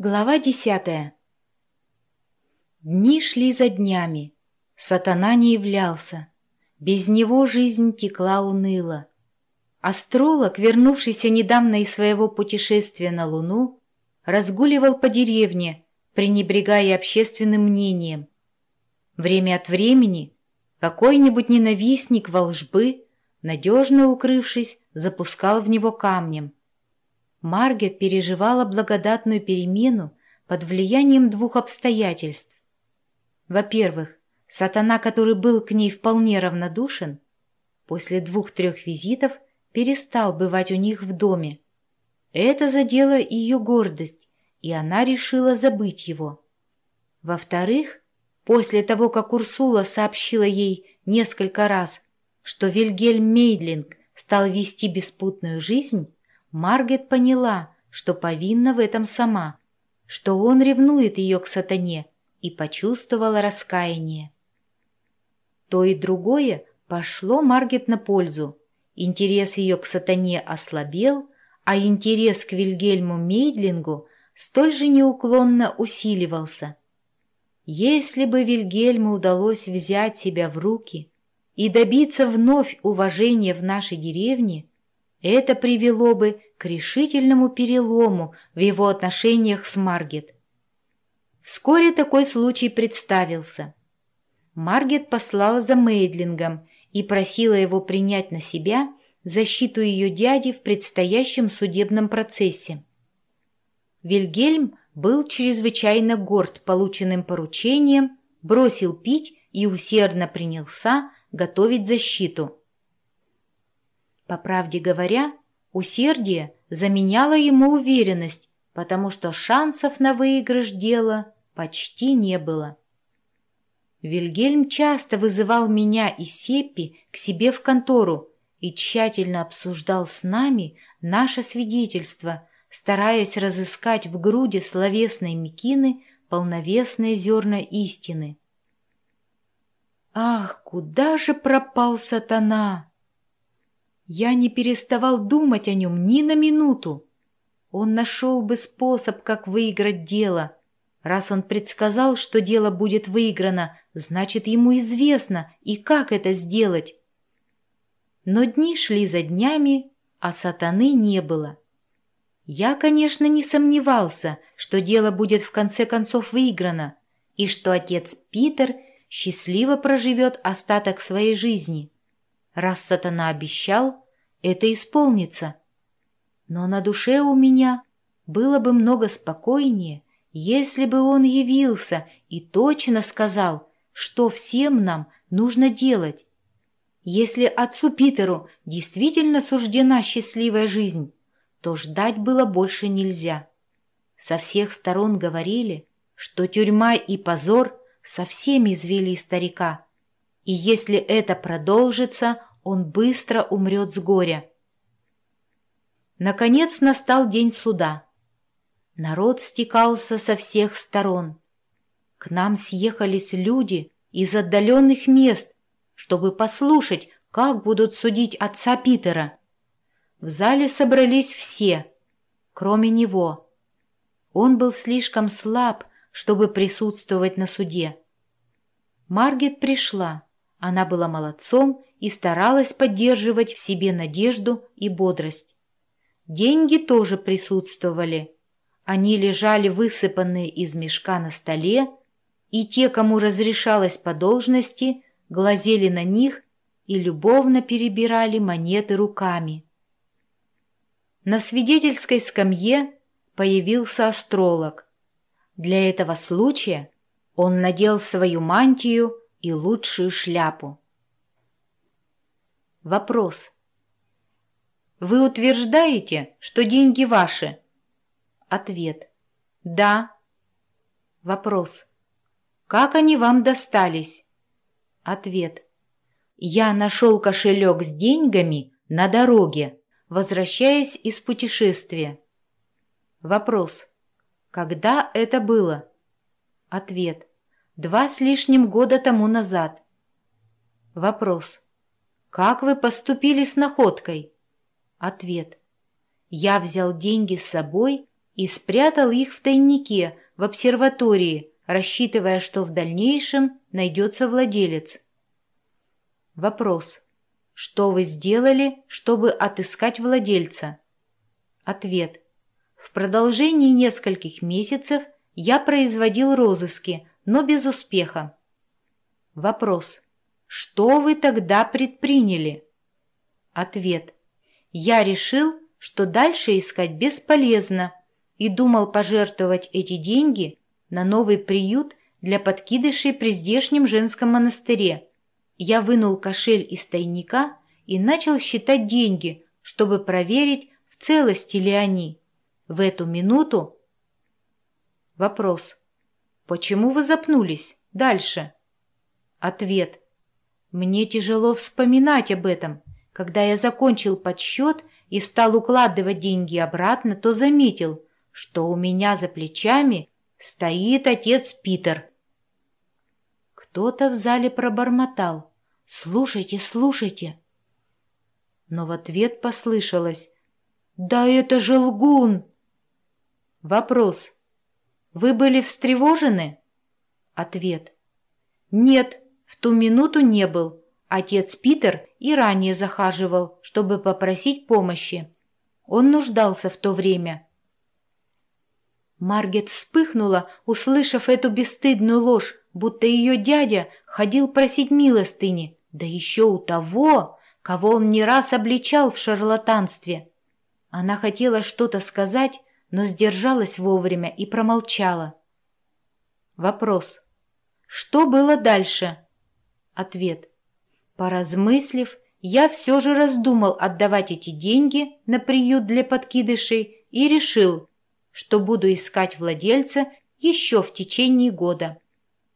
Глава десятая Дни шли за днями. Сатана не являлся. Без него жизнь текла уныло. Астролог, вернувшийся недавно из своего путешествия на Луну, разгуливал по деревне, пренебрегая общественным мнением. Время от времени какой-нибудь ненавистник волжбы, надежно укрывшись, запускал в него камнем. Маргет переживала благодатную перемену под влиянием двух обстоятельств. Во-первых, сатана, который был к ней вполне равнодушен, после двух-трех визитов перестал бывать у них в доме. Это задело ее гордость, и она решила забыть его. Во-вторых, после того, как Урсула сообщила ей несколько раз, что Вильгельм Мейдлинг стал вести беспутную жизнь, Маргет поняла, что повинна в этом сама, что он ревнует ее к сатане, и почувствовала раскаяние. То и другое пошло Маргет на пользу. Интерес ее к сатане ослабел, а интерес к Вильгельму Мейдлингу столь же неуклонно усиливался. Если бы Вильгельму удалось взять себя в руки и добиться вновь уважения в нашей деревне, это привело бы к решительному перелому в его отношениях с Маргет. Вскоре такой случай представился. Маргет послала за Мейдлингом и просила его принять на себя защиту ее дяди в предстоящем судебном процессе. Вильгельм был чрезвычайно горд полученным поручением, бросил пить и усердно принялся готовить защиту – по правде говоря, усердие заменяло ему уверенность, потому что шансов на выигрыш дела почти не было. Вильгельм часто вызывал меня и Сеппи к себе в контору и тщательно обсуждал с нами наше свидетельство, стараясь разыскать в груди словесной Микины полновесные зерна истины. «Ах, куда же пропал сатана!» Я не переставал думать о нем ни на минуту. Он нашел бы способ, как выиграть дело. Раз он предсказал, что дело будет выиграно, значит, ему известно, и как это сделать. Но дни шли за днями, а сатаны не было. Я, конечно, не сомневался, что дело будет в конце концов выиграно, и что отец Питер счастливо проживет остаток своей жизни. Раз сатана обещал, это исполнится. Но на душе у меня было бы много спокойнее, если бы он явился и точно сказал, что всем нам нужно делать. Если отцу Питеру действительно суждена счастливая жизнь, то ждать было больше нельзя. Со всех сторон говорили, что тюрьма и позор совсем извели старика, и если это продолжится, он быстро умрет с горя. Наконец настал день суда. Народ стекался со всех сторон. К нам съехались люди из отдаленных мест, чтобы послушать, как будут судить отца Питера. В зале собрались все, кроме него. Он был слишком слаб, чтобы присутствовать на суде. Маргет пришла. Она была молодцом и старалась поддерживать в себе надежду и бодрость. Деньги тоже присутствовали. Они лежали высыпанные из мешка на столе, и те, кому разрешалось по должности, глазели на них и любовно перебирали монеты руками. На свидетельской скамье появился астролог. Для этого случая он надел свою мантию и лучшую шляпу. Вопрос. Вы утверждаете, что деньги ваши? Ответ. Да. Вопрос. Как они вам достались? Ответ. Я нашел кошелек с деньгами на дороге, возвращаясь из путешествия. Вопрос. Когда это было? Ответ. Два с лишним года тому назад. Вопрос. Как вы поступили с находкой? Ответ. Я взял деньги с собой и спрятал их в тайнике в обсерватории, рассчитывая, что в дальнейшем найдется владелец. Вопрос. Что вы сделали, чтобы отыскать владельца? Ответ. В продолжении нескольких месяцев я производил розыски, но без успеха. Вопрос. Что вы тогда предприняли? Ответ. Я решил, что дальше искать бесполезно, и думал пожертвовать эти деньги на новый приют для подкидышей при здешнем женском монастыре – я вынул кошель из тайника и начал считать деньги, чтобы проверить, в целости ли они. В эту минуту... Вопрос. Почему вы запнулись? Дальше. Ответ. Мне тяжело вспоминать об этом. Когда я закончил подсчет и стал укладывать деньги обратно, то заметил, что у меня за плечами стоит отец Питер. Кто-то в зале пробормотал. «Слушайте, слушайте!» Но в ответ послышалось «Да это же лгун!» Вопрос. «Вы были встревожены?» Ответ. «Нет, в ту минуту не был. Отец Питер и ранее захаживал, чтобы попросить помощи. Он нуждался в то время». Маргет вспыхнула, услышав эту бесстыдную ложь, будто ее дядя ходил просить милостыни да еще у того, кого он не раз обличал в шарлатанстве. Она хотела что-то сказать, но сдержалась вовремя и промолчала. Вопрос. Что было дальше? Ответ. Поразмыслив, я все же раздумал отдавать эти деньги на приют для подкидышей и решил, что буду искать владельца еще в течение года.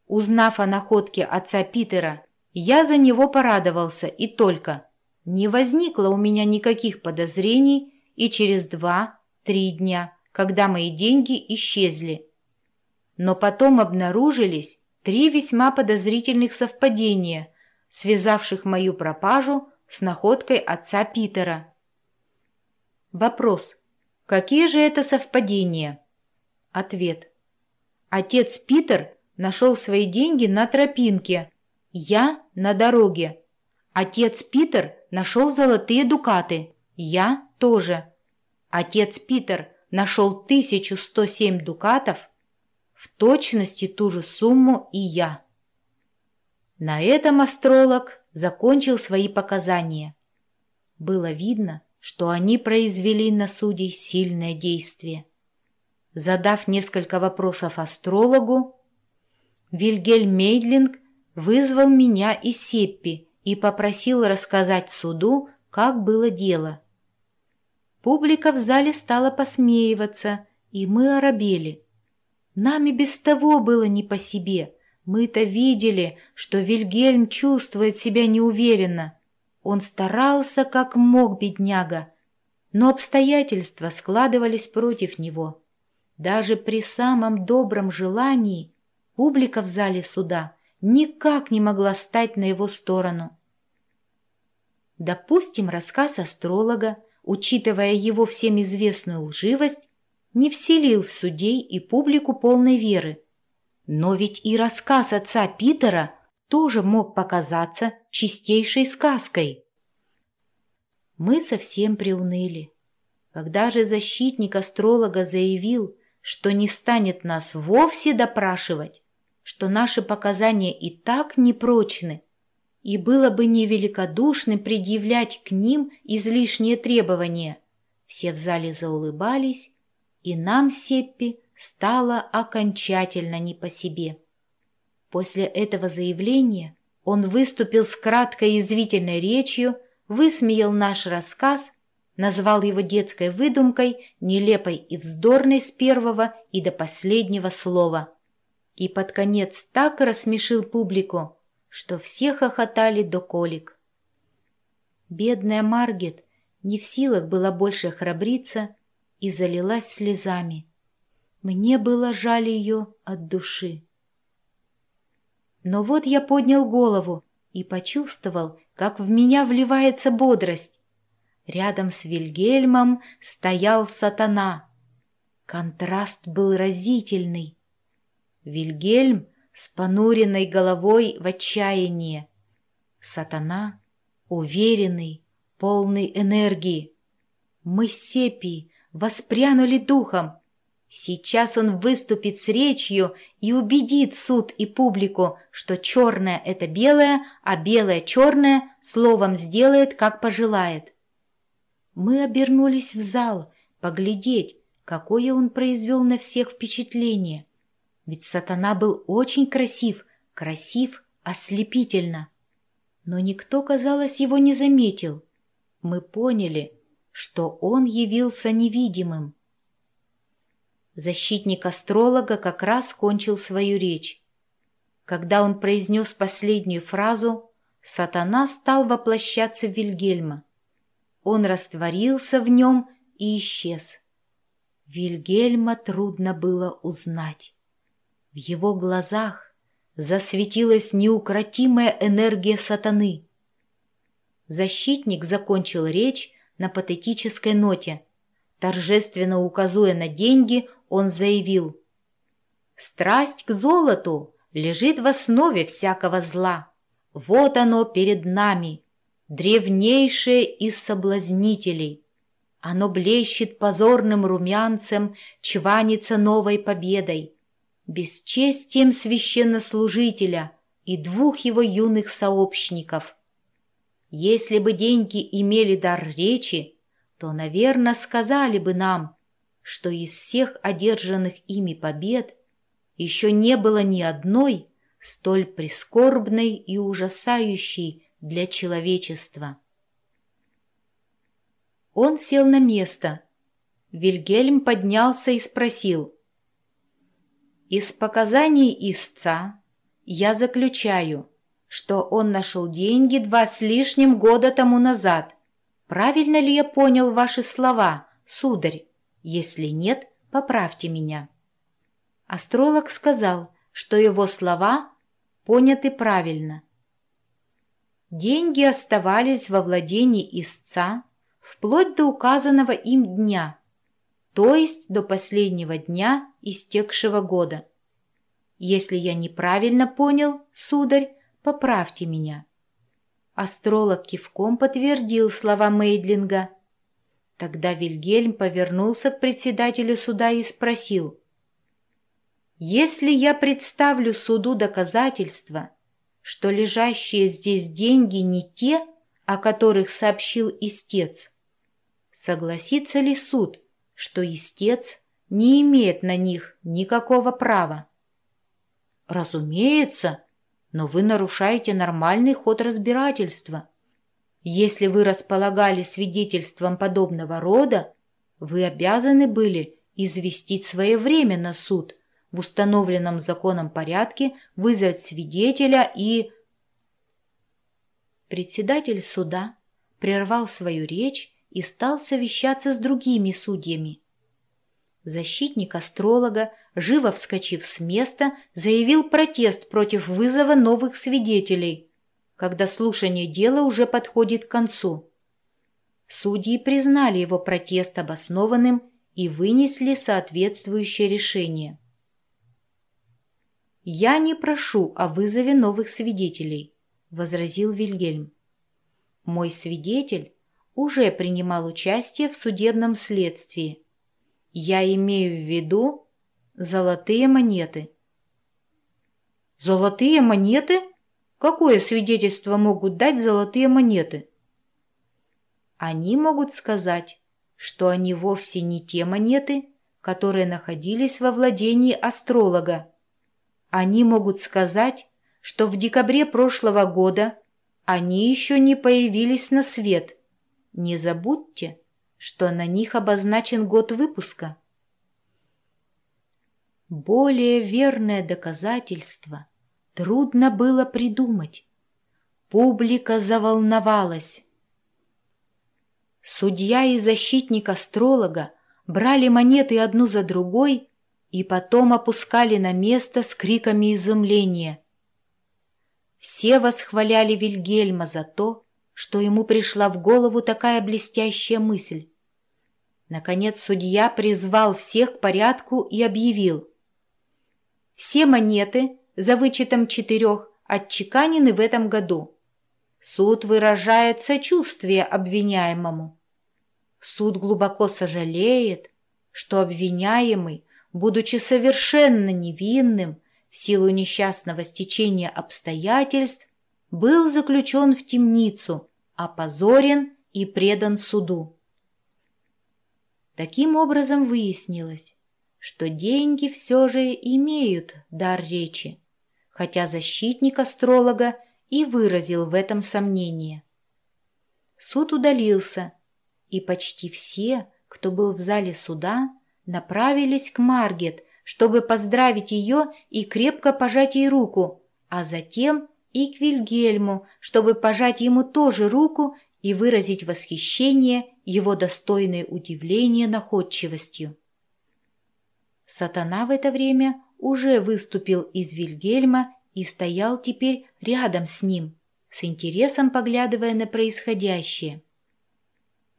Узнав о находке отца Питера я за него порадовался и только. Не возникло у меня никаких подозрений и через два-три дня, когда мои деньги исчезли. Но потом обнаружились три весьма подозрительных совпадения, связавших мою пропажу с находкой отца Питера. Вопрос. Какие же это совпадения? Ответ. Отец Питер нашел свои деньги на тропинке, я на дороге. Отец Питер нашел золотые дукаты. Я тоже. Отец Питер нашел 1107 дукатов, в точности ту же сумму и я. На этом астролог закончил свои показания. Было видно, что они произвели на судей сильное действие. Задав несколько вопросов астрологу, Вильгельм Мейдлинг вызвал меня и Сеппи и попросил рассказать суду, как было дело. Публика в зале стала посмеиваться, и мы оробели. Нами без того было не по себе. Мы-то видели, что Вильгельм чувствует себя неуверенно. Он старался как мог, бедняга, но обстоятельства складывались против него. Даже при самом добром желании публика в зале суда — никак не могла стать на его сторону. Допустим, рассказ астролога, учитывая его всем известную лживость, не вселил в судей и публику полной веры. Но ведь и рассказ отца Питера тоже мог показаться чистейшей сказкой. Мы совсем приуныли. Когда же защитник астролога заявил, что не станет нас вовсе допрашивать, что наши показания и так непрочны, и было бы невеликодушно предъявлять к ним излишние требования. Все в зале заулыбались, и нам, Сеппи, стало окончательно не по себе. После этого заявления он выступил с краткой язвительной речью, высмеял наш рассказ, назвал его детской выдумкой, нелепой и вздорной с первого и до последнего слова – и под конец так рассмешил публику, что все хохотали до колик. Бедная Маргет не в силах была больше храбриться и залилась слезами. Мне было жаль ее от души. Но вот я поднял голову и почувствовал, как в меня вливается бодрость. Рядом с Вильгельмом стоял сатана — Контраст был разительный. Вильгельм с понуренной головой в отчаянии. Сатана, уверенный, полный энергии. Мы с Сепией воспрянули духом. Сейчас он выступит с речью и убедит суд и публику, что черное — это белое, а белое — черное, словом сделает, как пожелает. Мы обернулись в зал, поглядеть, какое он произвел на всех впечатление. Ведь сатана был очень красив, красив ослепительно. Но никто, казалось, его не заметил. Мы поняли, что он явился невидимым. Защитник астролога как раз кончил свою речь. Когда он произнес последнюю фразу, сатана стал воплощаться в Вильгельма. Он растворился в нем и исчез. Вильгельма трудно было узнать. В его глазах засветилась неукротимая энергия сатаны. Защитник закончил речь на патетической ноте. Торжественно указуя на деньги, он заявил «Страсть к золоту лежит в основе всякого зла. Вот оно перед нами, древнейшее из соблазнителей. Оно блещет позорным румянцем, чванится новой победой, бесчестием священнослужителя и двух его юных сообщников. Если бы деньги имели дар речи, то, наверное, сказали бы нам, что из всех одержанных ими побед еще не было ни одной столь прискорбной и ужасающей для человечества. Он сел на место. Вильгельм поднялся и спросил. «Из показаний истца я заключаю, что он нашел деньги два с лишним года тому назад. Правильно ли я понял ваши слова, сударь? Если нет, поправьте меня». Астролог сказал, что его слова поняты правильно. Деньги оставались во владении истца, вплоть до указанного им дня, то есть до последнего дня истекшего года. Если я неправильно понял, сударь, поправьте меня. Астролог кивком подтвердил слова Мейдлинга. Тогда Вильгельм повернулся к председателю суда и спросил. «Если я представлю суду доказательства, что лежащие здесь деньги не те, о которых сообщил истец, Согласится ли суд, что истец не имеет на них никакого права? Разумеется, но вы нарушаете нормальный ход разбирательства. Если вы располагали свидетельством подобного рода, вы обязаны были известить своевременно суд в установленном законом порядке, вызвать свидетеля и... Председатель суда прервал свою речь и стал совещаться с другими судьями. Защитник астролога, живо вскочив с места, заявил протест против вызова новых свидетелей, когда слушание дела уже подходит к концу. Судьи признали его протест обоснованным и вынесли соответствующее решение. «Я не прошу о вызове новых свидетелей», — возразил Вильгельм. «Мой свидетель уже принимал участие в судебном следствии. Я имею в виду золотые монеты. Золотые монеты? Какое свидетельство могут дать золотые монеты? Они могут сказать, что они вовсе не те монеты, которые находились во владении астролога. Они могут сказать, что в декабре прошлого года они еще не появились на свет – не забудьте, что на них обозначен год выпуска. Более верное доказательство трудно было придумать. Публика заволновалась. Судья и защитник астролога брали монеты одну за другой и потом опускали на место с криками изумления. Все восхваляли Вильгельма за то, что ему пришла в голову такая блестящая мысль. Наконец судья призвал всех к порядку и объявил. Все монеты, за вычетом четырех, отчеканены в этом году. Суд выражает сочувствие обвиняемому. Суд глубоко сожалеет, что обвиняемый, будучи совершенно невинным, в силу несчастного стечения обстоятельств, был заключен в темницу, опозорен и предан суду. Таким образом выяснилось, что деньги все же имеют дар речи, хотя защитник астролога и выразил в этом сомнение. Суд удалился, и почти все, кто был в зале суда, направились к Маргет, чтобы поздравить ее и крепко пожать ей руку, а затем и к Вильгельму, чтобы пожать ему тоже руку и выразить восхищение его достойное удивление находчивостью. Сатана в это время уже выступил из Вильгельма и стоял теперь рядом с ним, с интересом поглядывая на происходящее.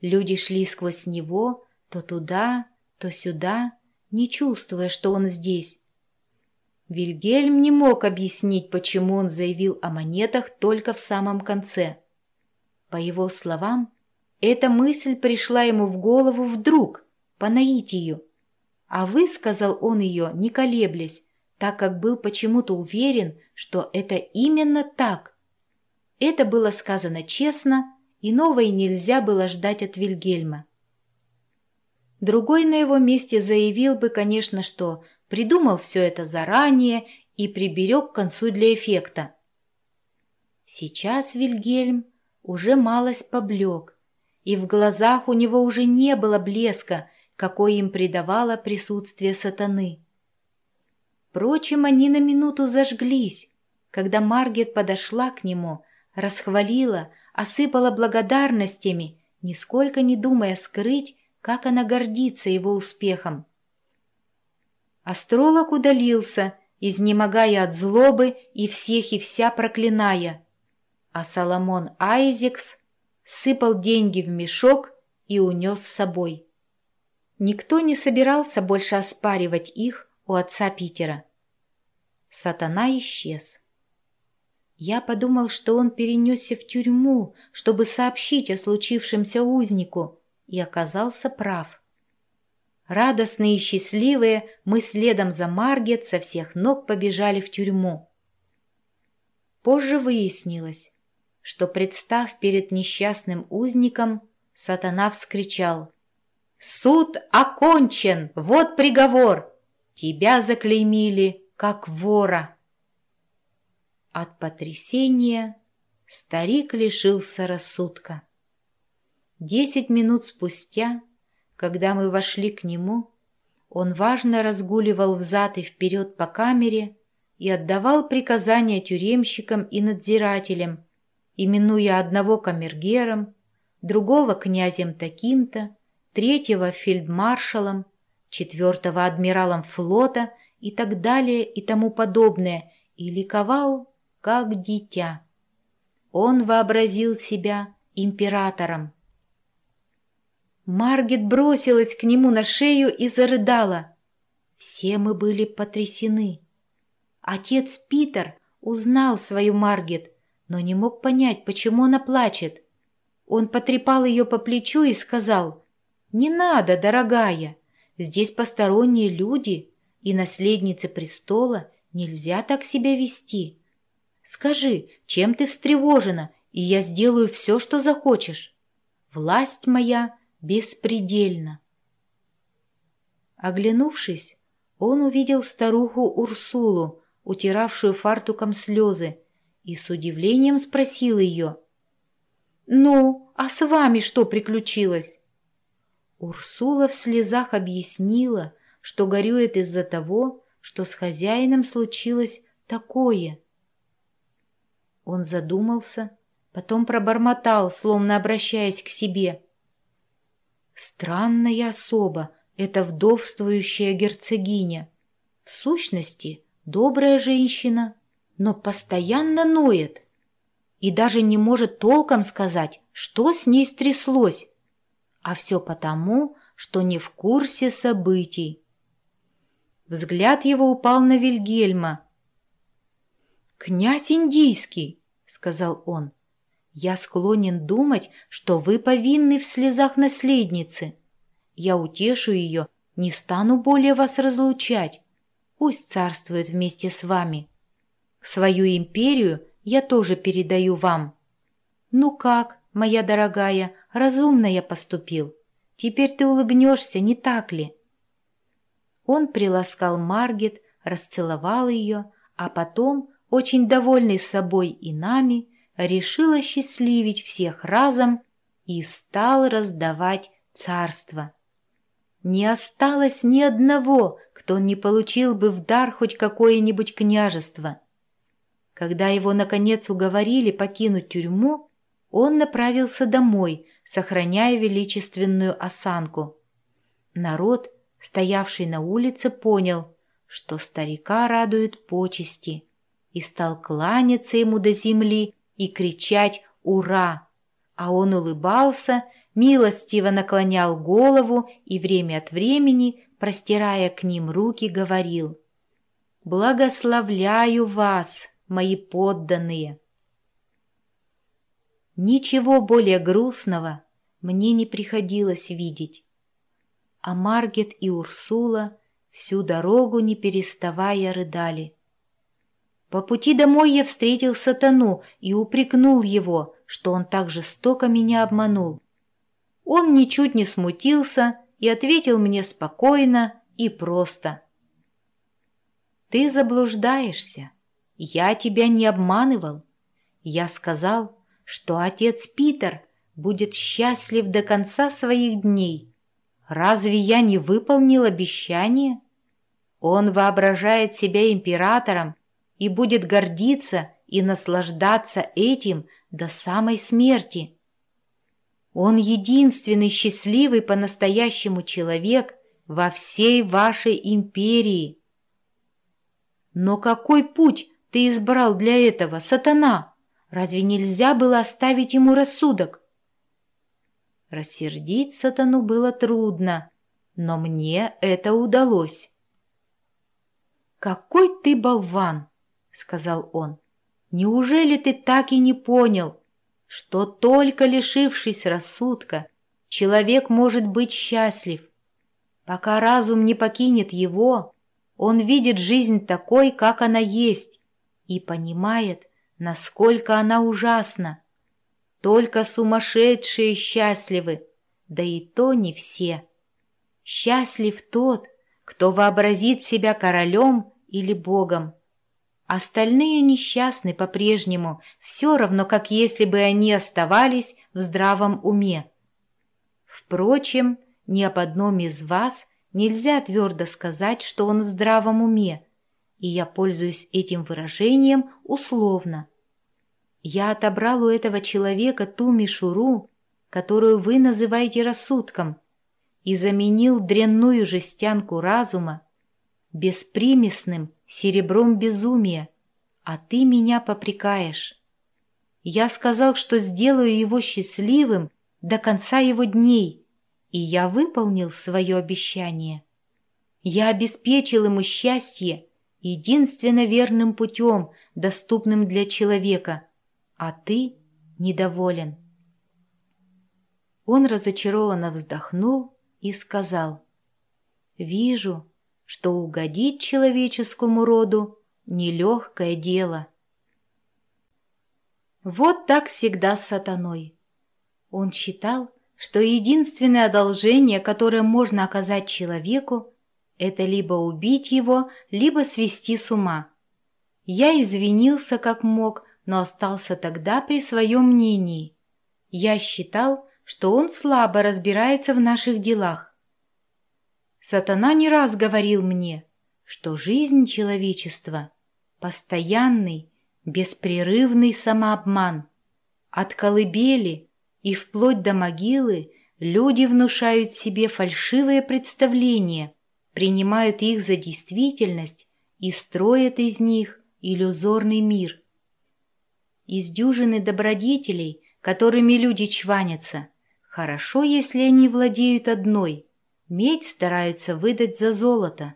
Люди шли сквозь него то туда, то сюда, не чувствуя, что он здесь. Вильгельм не мог объяснить, почему он заявил о монетах только в самом конце. По его словам, эта мысль пришла ему в голову вдруг, по наитию. А высказал он ее, не колеблясь, так как был почему-то уверен, что это именно так. Это было сказано честно, и новой нельзя было ждать от Вильгельма. Другой на его месте заявил бы, конечно, что придумал все это заранее и приберег к концу для эффекта. Сейчас Вильгельм уже малость поблек, и в глазах у него уже не было блеска, какой им придавало присутствие сатаны. Впрочем, они на минуту зажглись, когда Маргет подошла к нему, расхвалила, осыпала благодарностями, нисколько не думая скрыть, как она гордится его успехом. Астролог удалился, изнемогая от злобы и всех и вся проклиная, а Соломон Айзекс сыпал деньги в мешок и унес с собой. Никто не собирался больше оспаривать их у отца Питера. Сатана исчез. Я подумал, что он перенесся в тюрьму, чтобы сообщить о случившемся узнику, и оказался прав. Радостные и счастливые, мы следом за Маргет со всех ног побежали в тюрьму. Позже выяснилось, что, представ перед несчастным узником, сатана вскричал «Суд окончен! Вот приговор! Тебя заклеймили, как вора!» От потрясения старик лишился рассудка. Десять минут спустя, когда мы вошли к нему, он важно разгуливал взад и вперед по камере и отдавал приказания тюремщикам и надзирателям, именуя одного камергером, другого князем таким-то, третьего фельдмаршалом, четвертого адмиралом флота и так далее и тому подобное, и ликовал, как дитя. Он вообразил себя императором. Маргет бросилась к нему на шею и зарыдала. Все мы были потрясены. Отец Питер узнал свою Маргет, но не мог понять, почему она плачет. Он потрепал ее по плечу и сказал, «Не надо, дорогая, здесь посторонние люди, и наследнице престола нельзя так себя вести. Скажи, чем ты встревожена, и я сделаю все, что захочешь. Власть моя беспредельна». Оглянувшись, он увидел старуху Урсулу, утиравшую фартуком слезы, и с удивлением спросил ее. «Ну, а с вами что приключилось?» Урсула в слезах объяснила, что горюет из-за того, что с хозяином случилось такое. Он задумался, потом пробормотал, словно обращаясь к себе. «Странная особа, эта вдовствующая герцогиня. В сущности, добрая женщина, но постоянно ноет и даже не может толком сказать, что с ней стряслось. А все потому, что не в курсе событий. Взгляд его упал на Вильгельма. «Князь Индийский», — сказал он, — «я склонен думать, что вы повинны в слезах наследницы. Я утешу ее, не стану более вас разлучать. Пусть царствует вместе с вами. Свою империю я тоже передаю вам. Ну как, моя дорогая, разумно я поступил. Теперь ты улыбнешься, не так ли?» Он приласкал Маргет, расцеловал ее, а потом, очень довольный собой и нами, решил осчастливить всех разом и стал раздавать царство. Не осталось ни одного, кто не получил бы в дар хоть какое-нибудь княжество. Когда его, наконец, уговорили покинуть тюрьму, он направился домой, сохраняя величественную осанку. Народ, стоявший на улице, понял, что старика радуют почести, и стал кланяться ему до земли и кричать «Ура!», а он улыбался, милостиво наклонял голову и время от времени, простирая к ним руки, говорил «Благословляю вас, мои подданные!» Ничего более грустного мне не приходилось видеть. А Маргет и Урсула всю дорогу, не переставая, рыдали. По пути домой я встретил сатану и упрекнул его, что он так жестоко меня обманул. Он ничуть не смутился и ответил мне спокойно и просто. «Ты заблуждаешься. Я тебя не обманывал. Я сказал, что отец Питер будет счастлив до конца своих дней. Разве я не выполнил обещание? Он воображает себя императором и будет гордиться и наслаждаться этим до самой смерти. Он единственный счастливый по-настоящему человек во всей вашей империи. Но какой путь ты избрал для этого, сатана? Разве нельзя было оставить ему рассудок? Рассердить сатану было трудно, но мне это удалось. «Какой ты болван!» — сказал он. «Неужели ты так и не понял, что только лишившись рассудка, человек может быть счастлив? Пока разум не покинет его, он видит жизнь такой, как она есть, и понимает, насколько она ужасна. Только сумасшедшие счастливы, да и то не все. Счастлив тот, кто вообразит себя королем или богом. Остальные несчастны по-прежнему, все равно, как если бы они оставались в здравом уме. Впрочем, ни об одном из вас нельзя твердо сказать, что он в здравом уме, и я пользуюсь этим выражением условно. Я отобрал у этого человека ту мишуру, которую вы называете рассудком, и заменил дрянную жестянку разума беспримесным серебром безумия, а ты меня попрекаешь. Я сказал, что сделаю его счастливым до конца его дней, и я выполнил свое обещание. Я обеспечил ему счастье единственно верным путем, доступным для человека, а ты недоволен. Он разочарованно вздохнул и сказал, «Вижу, что угодить человеческому роду — нелегкое дело». Вот так всегда с сатаной. Он считал, что единственное одолжение, которое можно оказать человеку, это либо убить его, либо свести с ума. Я извинился как мог, но остался тогда при своем мнении. Я считал, что он слабо разбирается в наших делах. Сатана не раз говорил мне, что жизнь человечества — постоянный, беспрерывный самообман. От колыбели и вплоть до могилы люди внушают себе фальшивые представления — принимают их за действительность и строят из них иллюзорный мир. Из дюжины добродетелей, которыми люди чванятся, хорошо, если они владеют одной, медь стараются выдать за золото.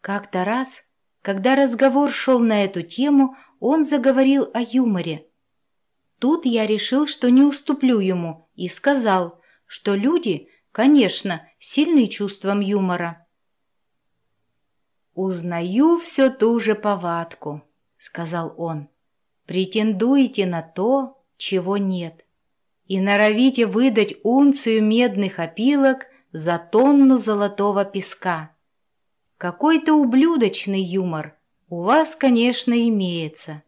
Как-то раз, когда разговор шел на эту тему, он заговорил о юморе. Тут я решил, что не уступлю ему, и сказал, что люди, конечно, сильны чувством юмора. «Узнаю все ту же повадку», — сказал он. «Претендуете на то, чего нет, и норовите выдать унцию медных опилок за тонну золотого песка. Какой-то ублюдочный юмор у вас, конечно, имеется.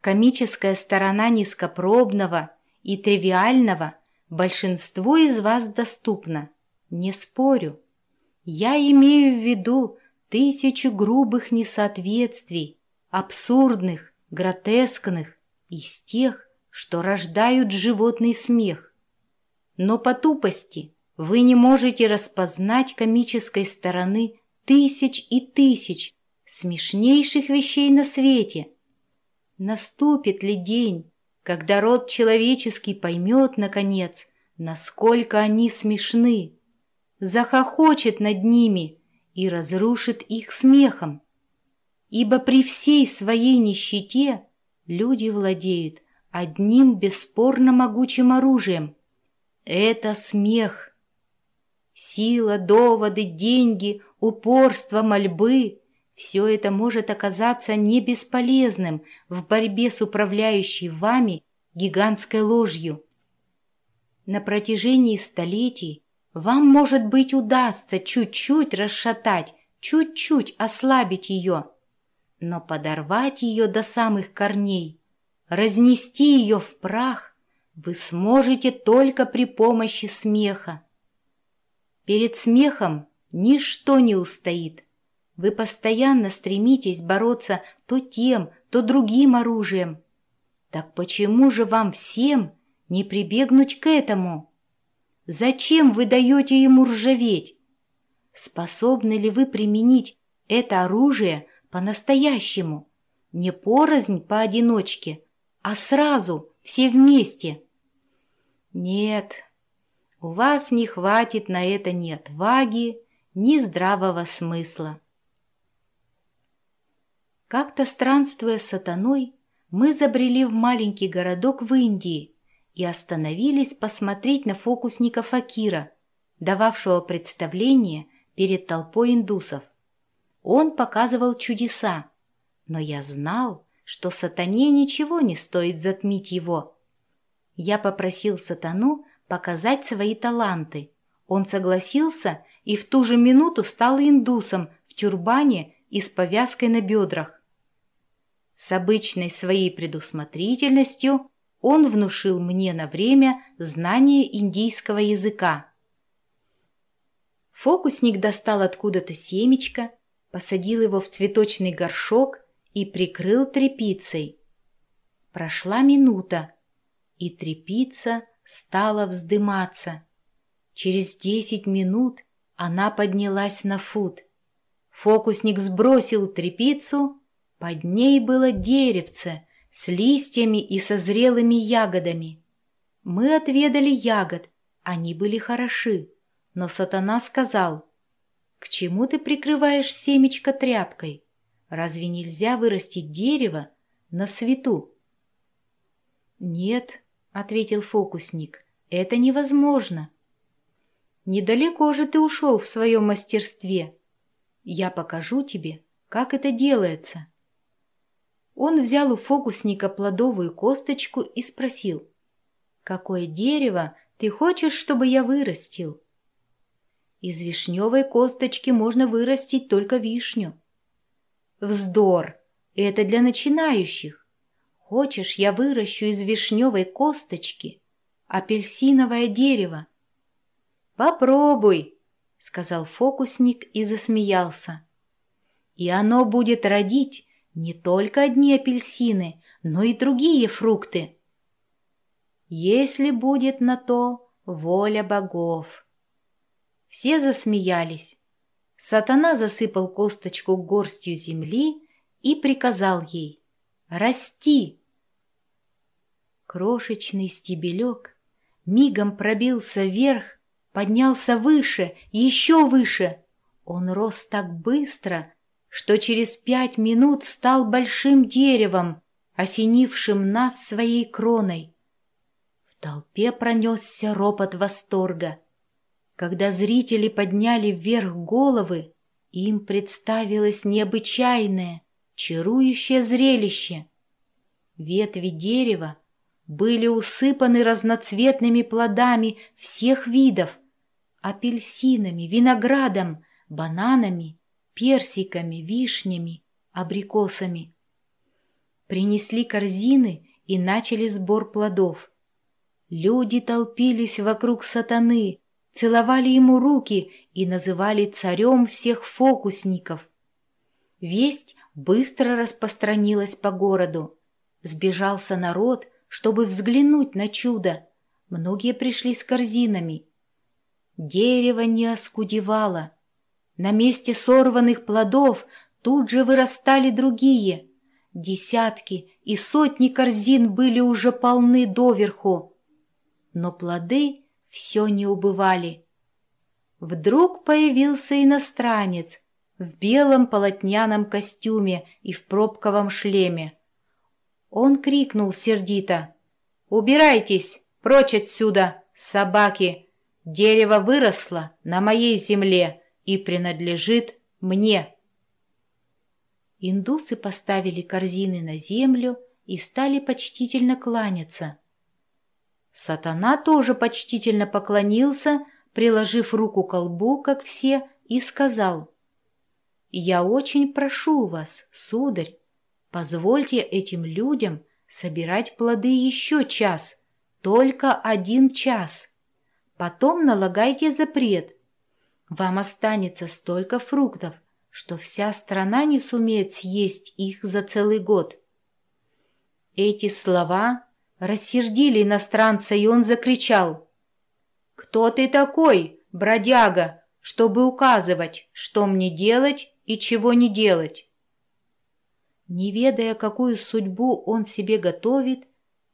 Комическая сторона низкопробного и тривиального большинству из вас доступна, не спорю. Я имею в виду тысячу грубых несоответствий, абсурдных, гротескных, из тех, что рождают животный смех. Но по тупости вы не можете распознать комической стороны тысяч и тысяч смешнейших вещей на свете. Наступит ли день, когда род человеческий поймет, наконец, насколько они смешны, захохочет над ними и разрушит их смехом? Ибо при всей своей нищете люди владеют одним бесспорно могучим оружием. Это смех. Сила, доводы, деньги, упорство, мольбы — все это может оказаться не бесполезным в борьбе с управляющей вами гигантской ложью. На протяжении столетий вам, может быть, удастся чуть-чуть расшатать, чуть-чуть ослабить ее, но подорвать ее до самых корней, разнести ее в прах вы сможете только при помощи смеха. Перед смехом Ничто не устоит. Вы постоянно стремитесь бороться то тем, то другим оружием. Так почему же вам всем не прибегнуть к этому? Зачем вы даете ему ржаветь? Способны ли вы применить это оружие по-настоящему? Не порознь поодиночке, а сразу, все вместе? Нет, у вас не хватит на это ни отваги, ни здравого смысла. Как-то странствуя с сатаной, мы забрели в маленький городок в Индии и остановились посмотреть на фокусника Факира, дававшего представление перед толпой индусов. Он показывал чудеса, но я знал, что сатане ничего не стоит затмить его. Я попросил сатану показать свои таланты. Он согласился и в ту же минуту стал индусом в тюрбане и с повязкой на бедрах. С обычной своей предусмотрительностью он внушил мне на время знание индийского языка. Фокусник достал откуда-то семечко, посадил его в цветочный горшок и прикрыл тряпицей. Прошла минута, и тряпица стала вздыматься. Через десять минут она поднялась на фут. Фокусник сбросил трепицу, под ней было деревце с листьями и со зрелыми ягодами. Мы отведали ягод, они были хороши, но сатана сказал, «К чему ты прикрываешь семечко тряпкой? Разве нельзя вырастить дерево на свету?» «Нет», — ответил фокусник, — «это невозможно». Недалеко же ты ушел в своем мастерстве. Я покажу тебе, как это делается. Он взял у фокусника плодовую косточку и спросил, «Какое дерево ты хочешь, чтобы я вырастил?» Из вишневой косточки можно вырастить только вишню. Вздор! Это для начинающих. Хочешь, я выращу из вишневой косточки апельсиновое дерево? «Попробуй», — сказал фокусник и засмеялся. «И оно будет родить не только одни апельсины, но и другие фрукты. Если будет на то воля богов». Все засмеялись. Сатана засыпал косточку горстью земли и приказал ей «Расти!». Крошечный стебелек мигом пробился вверх поднялся выше, еще выше. Он рос так быстро, что через пять минут стал большим деревом, осенившим нас своей кроной. В толпе пронесся ропот восторга. Когда зрители подняли вверх головы, им представилось необычайное, чарующее зрелище. Ветви дерева были усыпаны разноцветными плодами всех видов, апельсинами, виноградом, бананами, персиками, вишнями, абрикосами. Принесли корзины и начали сбор плодов. Люди толпились вокруг сатаны, целовали ему руки и называли царем всех фокусников. Весть быстро распространилась по городу. Сбежался народ, чтобы взглянуть на чудо. Многие пришли с корзинами. Дерево не оскудевало. На месте сорванных плодов тут же вырастали другие. Десятки и сотни корзин были уже полны доверху. Но плоды все не убывали. Вдруг появился иностранец в белом полотняном костюме и в пробковом шлеме. Он крикнул сердито. «Убирайтесь! Прочь отсюда, собаки! Дерево выросло на моей земле и принадлежит мне!» Индусы поставили корзины на землю и стали почтительно кланяться. Сатана тоже почтительно поклонился, приложив руку к колбу, как все, и сказал, «Я очень прошу вас, сударь, позвольте этим людям собирать плоды еще час, только один час. Потом налагайте запрет. Вам останется столько фруктов, что вся страна не сумеет съесть их за целый год». Эти слова Рассердили иностранца, и он закричал. «Кто ты такой, бродяга, чтобы указывать, что мне делать и чего не делать?» Не ведая, какую судьбу он себе готовит,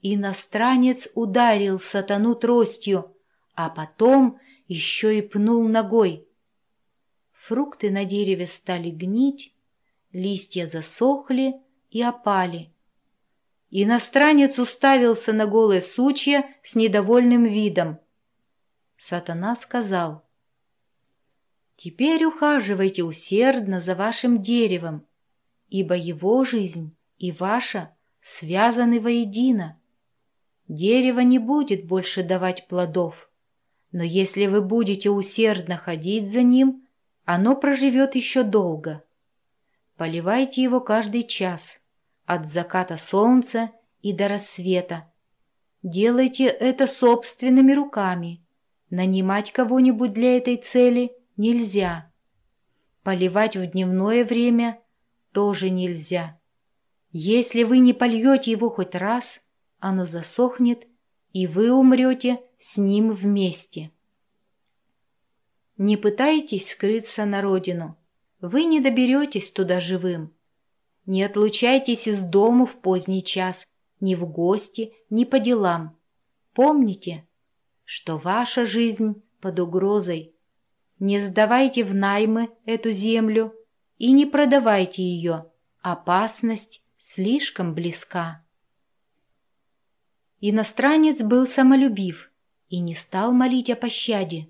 иностранец ударил сатану тростью, а потом еще и пнул ногой. Фрукты на дереве стали гнить, листья засохли и опали. Иностранец уставился на голые сучья с недовольным видом. Сатана сказал, «Теперь ухаживайте усердно за вашим деревом, ибо его жизнь и ваша связаны воедино. Дерево не будет больше давать плодов, но если вы будете усердно ходить за ним, оно проживет еще долго. Поливайте его каждый час» от заката солнца и до рассвета. Делайте это собственными руками. Нанимать кого-нибудь для этой цели нельзя. Поливать в дневное время тоже нельзя. Если вы не польете его хоть раз, оно засохнет, и вы умрете с ним вместе. Не пытайтесь скрыться на родину. Вы не доберетесь туда живым. Не отлучайтесь из дому в поздний час, ни в гости, ни по делам. Помните, что ваша жизнь под угрозой. Не сдавайте в наймы эту землю и не продавайте ее. Опасность слишком близка. Иностранец был самолюбив и не стал молить о пощаде,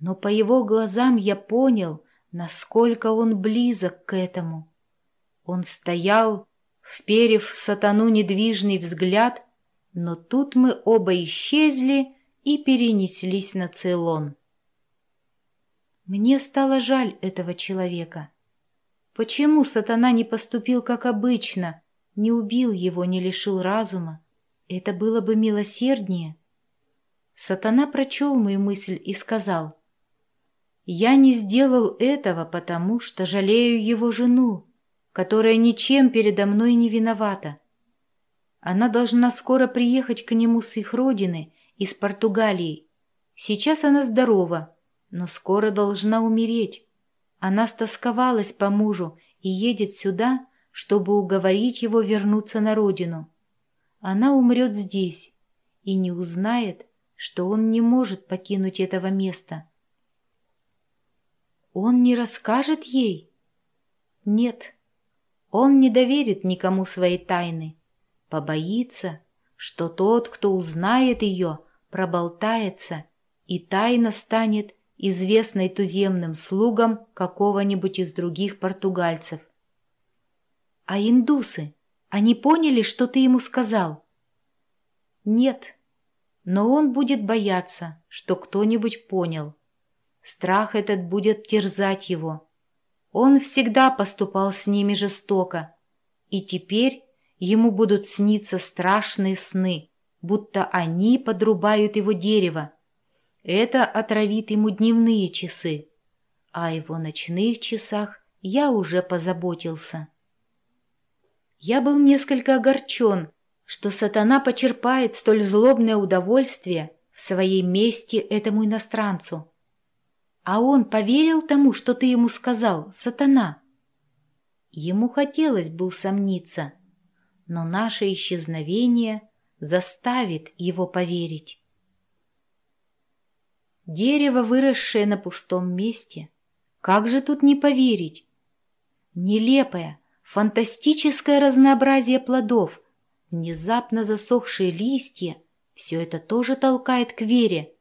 но по его глазам я понял, насколько он близок к этому. Он стоял, вперев в сатану недвижный взгляд, но тут мы оба исчезли и перенеслись на Цейлон. Мне стало жаль этого человека. Почему сатана не поступил как обычно, не убил его, не лишил разума? Это было бы милосерднее. Сатана прочел мою мысль и сказал, «Я не сделал этого, потому что жалею его жену, которая ничем передо мной не виновата. Она должна скоро приехать к нему с их родины, из Португалии. Сейчас она здорова, но скоро должна умереть. Она стосковалась по мужу и едет сюда, чтобы уговорить его вернуться на родину. Она умрет здесь и не узнает, что он не может покинуть этого места. Он не расскажет ей? Нет, он не доверит никому своей тайны, побоится, что тот, кто узнает ее, проболтается, и тайна станет известной туземным слугам какого-нибудь из других португальцев. А индусы, они поняли, что ты ему сказал? Нет, но он будет бояться, что кто-нибудь понял. Страх этот будет терзать его. Он всегда поступал с ними жестоко, и теперь ему будут сниться страшные сны, будто они подрубают его дерево. Это отравит ему дневные часы, а о его ночных часах я уже позаботился. Я был несколько огорчен, что сатана почерпает столь злобное удовольствие в своей мести этому иностранцу. А он поверил тому, что ты ему сказал, сатана. Ему хотелось бы усомниться, но наше исчезновение заставит его поверить. Дерево, выросшее на пустом месте. Как же тут не поверить? Нелепое, фантастическое разнообразие плодов, внезапно засохшие листья — все это тоже толкает к вере.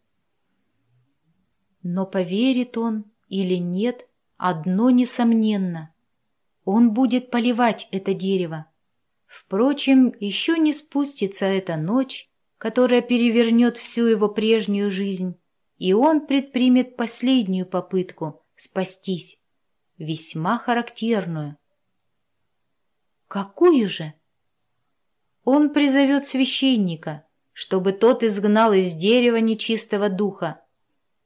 Но поверит он или нет, одно несомненно. Он будет поливать это дерево. Впрочем, еще не спустится эта ночь, которая перевернет всю его прежнюю жизнь, и он предпримет последнюю попытку спастись, весьма характерную. Какую же? Он призовет священника, чтобы тот изгнал из дерева нечистого духа.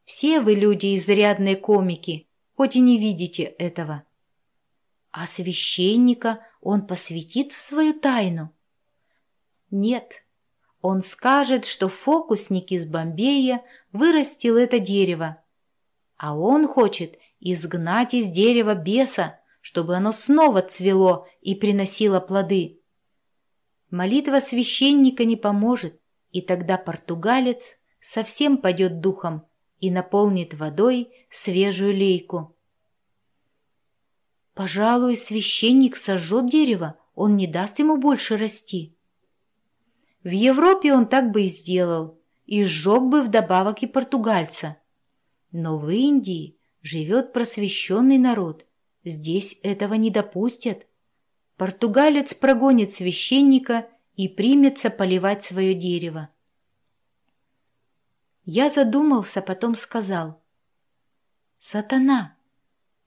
Все вы люди изрядные комики, хоть и не видите этого. А священника он посвятит в свою тайну? Нет, он скажет, что фокусник из Бомбея вырастил это дерево, а он хочет изгнать из дерева беса, чтобы оно снова цвело и приносило плоды. Молитва священника не поможет, и тогда португалец совсем падет духом и наполнит водой свежую лейку. Пожалуй, священник сожжет дерево, он не даст ему больше расти. В Европе он так бы и сделал, и сжег бы вдобавок и португальца. Но в Индии живет просвещенный народ, здесь этого не допустят. Португалец прогонит священника и примется поливать свое дерево. Я задумался, потом сказал. «Сатана,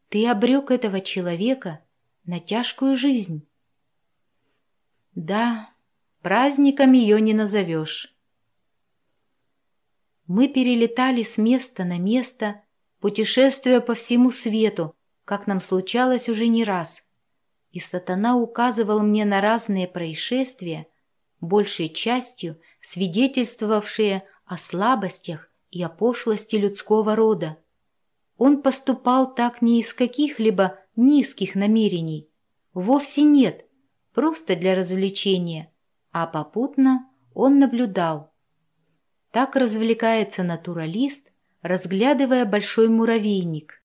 ты обрек этого человека на тяжкую жизнь». «Да, праздником ее не назовешь». Мы перелетали с места на место, путешествуя по всему свету, как нам случалось уже не раз – и сатана указывал мне на разные происшествия, большей частью свидетельствовавшие о слабостях и о пошлости людского рода. Он поступал так не из каких-либо низких намерений, вовсе нет, просто для развлечения, а попутно он наблюдал. Так развлекается натуралист, разглядывая большой муравейник.